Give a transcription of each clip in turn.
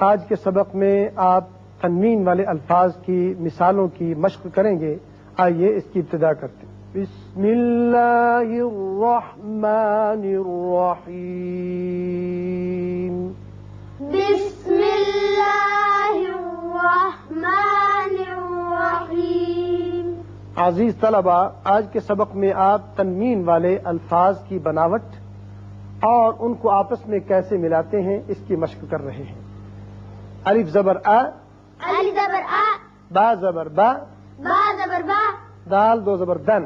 آج کے سبق میں آپ تنوین والے الفاظ کی مثالوں کی مشق کریں گے۔ آئیے اس کی ابتدا کرتے ہیں۔ بسم اللہ الرحمن الرحیم۔ بسم اللہ الرحمن الرحیم۔ عزیز طلبہ آج کے سبق میں آپ تنوین والے الفاظ کی بناوٹ اور ان کو آپس میں کیسے ملاتے ہیں اس کی مشق کر رہے ہیں۔ الف زبر آ علی زبر آ با زبر با با زبر با دال دو زبر دن.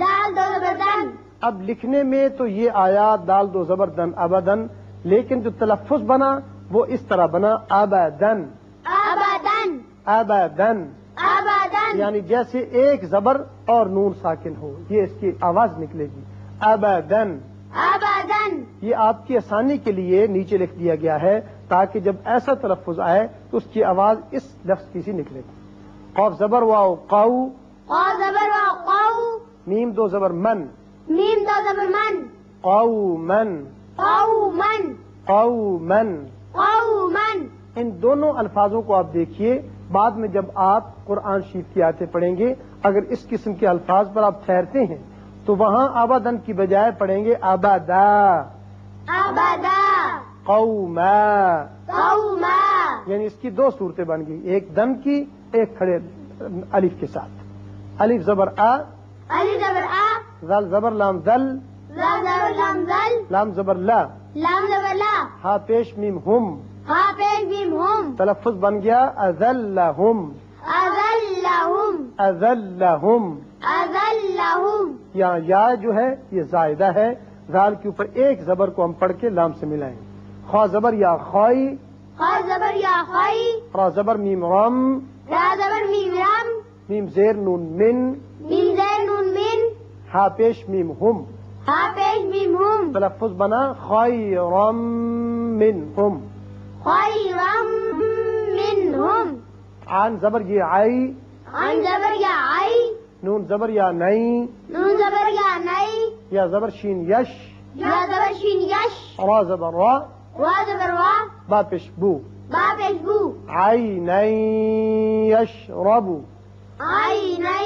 دال دو زبر دن. اب لکھنے میں تو یہ آیا دال دو زبر دن ابدن لیکن جو تلفظ بنا وہ اس طرح بنا ابدن ابدن ابدن ابدن یعنی جیسے ایک زبر اور نون ساکن ہو یہ اس کی آواز نکلے گی. ابدن ابدن یہ آپ کی آسانی کے لیے نیچے لکھ دیا گیا ہے تاکہ جب ایسا تلفظ آئے تو اس کی آواز اس لفظ کی سی نکلے۔ قوف زبر واؤ قاؤ قا زبر میم دو زبر من۔ میم دو زبر من۔ قو من۔ قومن قو من۔ قومن ان دونوں الفاظوں کو آپ دیکھیے۔ بعد میں جب آپ قرآن شریف کی آیتیں پڑھیں گے اگر اس قسم کے الفاظ پر آپ ٹھہرتے ہیں تو وہاں آبادن کی بجائے پڑھیں گے آبادا۔ ابدا قوما. قوما. یعنی اس کی دو صورتیں بن گئی ایک دم کی ایک کھڑے الف کے ساتھ۔ الف زبر آ علی زبر آ زل زبر لام دل لام زبر لام زل لام زبر لا۔ لام زبر لا۔ ہا پیش میم ہم۔ ہا پیش بیم ہم۔ تلفظ بن گیا ازلہم۔ اذلہم ازلہم۔ اذلہم یہاں یا جو ہے یہ زائدہ ہے۔ زال کے اوپر ایک زبر کو ہم پڑھ کے لام سے ملائیں۔ خواہ زبر یا خوائی خا زبر یا خائی را زبر میم رم را زبر میم رم میم زیر نون من. میم زیر نون من. ہا پیش میم ہم. ہا پیش بیم ہم. تلفظ بنا خوائی رم من ہم. خیرم منہم آن زبر یہ آئی. عن زبر یا آئی. نون زبر یا نئی. نون زبر یا نئی. یا زبر شین یش. یا زبر شین یش. را زبر را. با پیش بو با پیش بو آئی نئی یش ربو عینی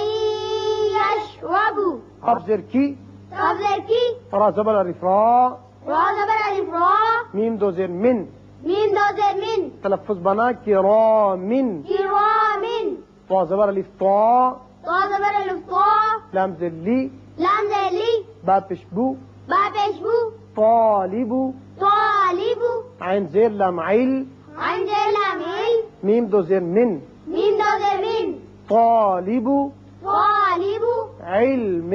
یشربو اب زر کی قبل کی را زبر الف را زبر الف را میم دو زیر من میم دو زیر من تلفظ بنا کرامن کرامن طا زبر الف طا زبر الف تا لام لی لام زیر لی با پیش بو با پیش بو طالبو طالبو عین زیر لام عیل. عن زیر لام عل میم دو زیر من میم دو زیر من. طالبو طالبو علم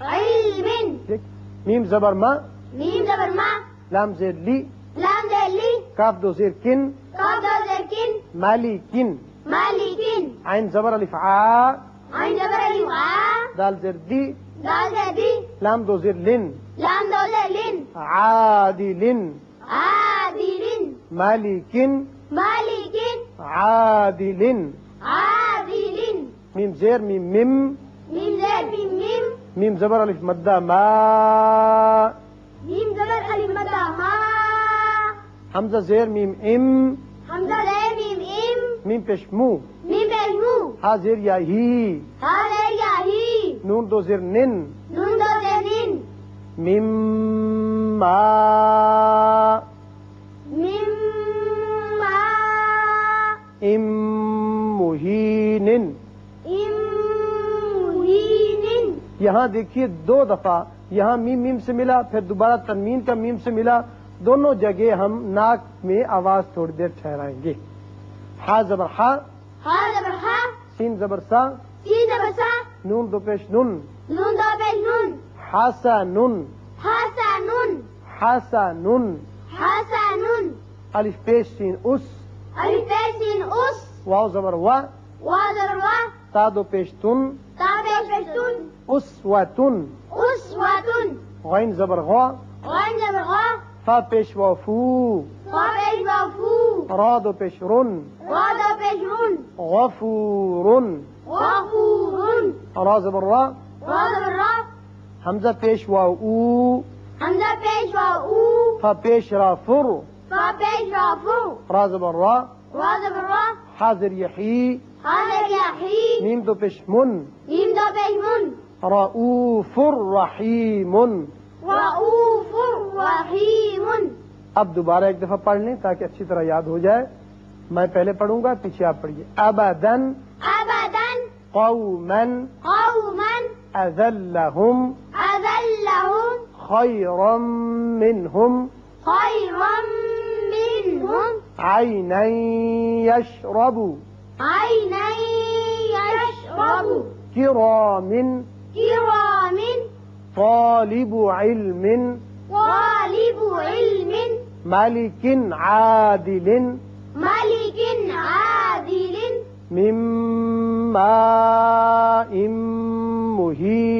علم میم زبر ما. میم زبر ما. لام زیر لی. لام زیر لی. کاف دو زیر کن. قاف دو زیر کن. مالی کن. مالکن عین زبر الف عا عن زبر الف آ. دال زیر دی. دال زیر دی. لام دو زیر لن. لام دو زیر لن. عادل عادل مالك مالك عادل عادل ميم زير ميم ميم ميم زير ميم ميم ميم زبر الف مدة ما ميم زبر ألف مدى ما حمزة زير ميم ام حمزة زير ميم إم ميم پیش مو ميم بجمو ها زير يا هي هذا يا هي نون دو زير نن نون دو زير نين ميم ما ام یہاں دیکھیے دو دفعہ یہاں میم میم سے ملا پھر دوبارہ تنمین کا میم سے ملا۔ دونوں جگہ ہم ناک میں آواز تھوڑی دیر ٹھہرائیں گے۔ ہا زبر ہا۔ سین زبر سا۔ سين زبر سا۔ نون دو پیش نون۔ دو بج نون۔ ہاسا حسن ہاسا حسن الف پیش سین اس۔ سين أس واو زبر وا وزبر و تا دو پیش تن بشتون اس و تن غین زبر غا زبر غا فا پیش و فو قابل وفو را دو پیش رن وضع بشرون غفور غفور را زبر را حمزه پیش و او وأو فا پیش را فر فبيش وفو را. زبر را. الراء حاضر یحی هذا يحيي نیم دو پیش من ميم دو بيمن رؤوف رحیم رؤوف رحيم اب دوبارہ ایک دفعہ پڑھ لیں تاکہ اچھی طرح یاد ہو جائے. میں پہلے پڑھوں گا پیچھے آپ پڑھیے. ابدن أبدا قوما قوما اذلهم أذلهم خيرا منهم خيرا منهم عينا يشرب عينا يشرب كرام. كرام. طالب علم. طالب علم. ملك عادل. ملك عادل. من ماء مهين.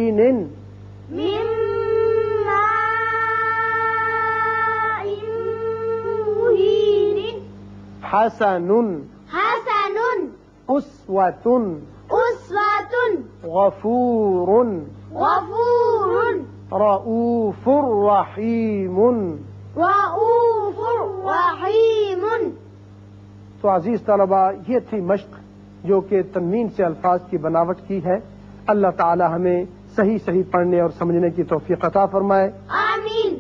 حسن حسن أسوة أسوة غفور غفور رؤوف رحيم رؤوف رحيم تو عزیز طلبہ یہ تھی مشق جو کہ تنوین سے الفاظ کی بناوٹ کی ہے۔ اللہ تعالی ہمیں صحیح صحیح پڑھنے اور سمجھنے کی توفیق عطا فرمائے۔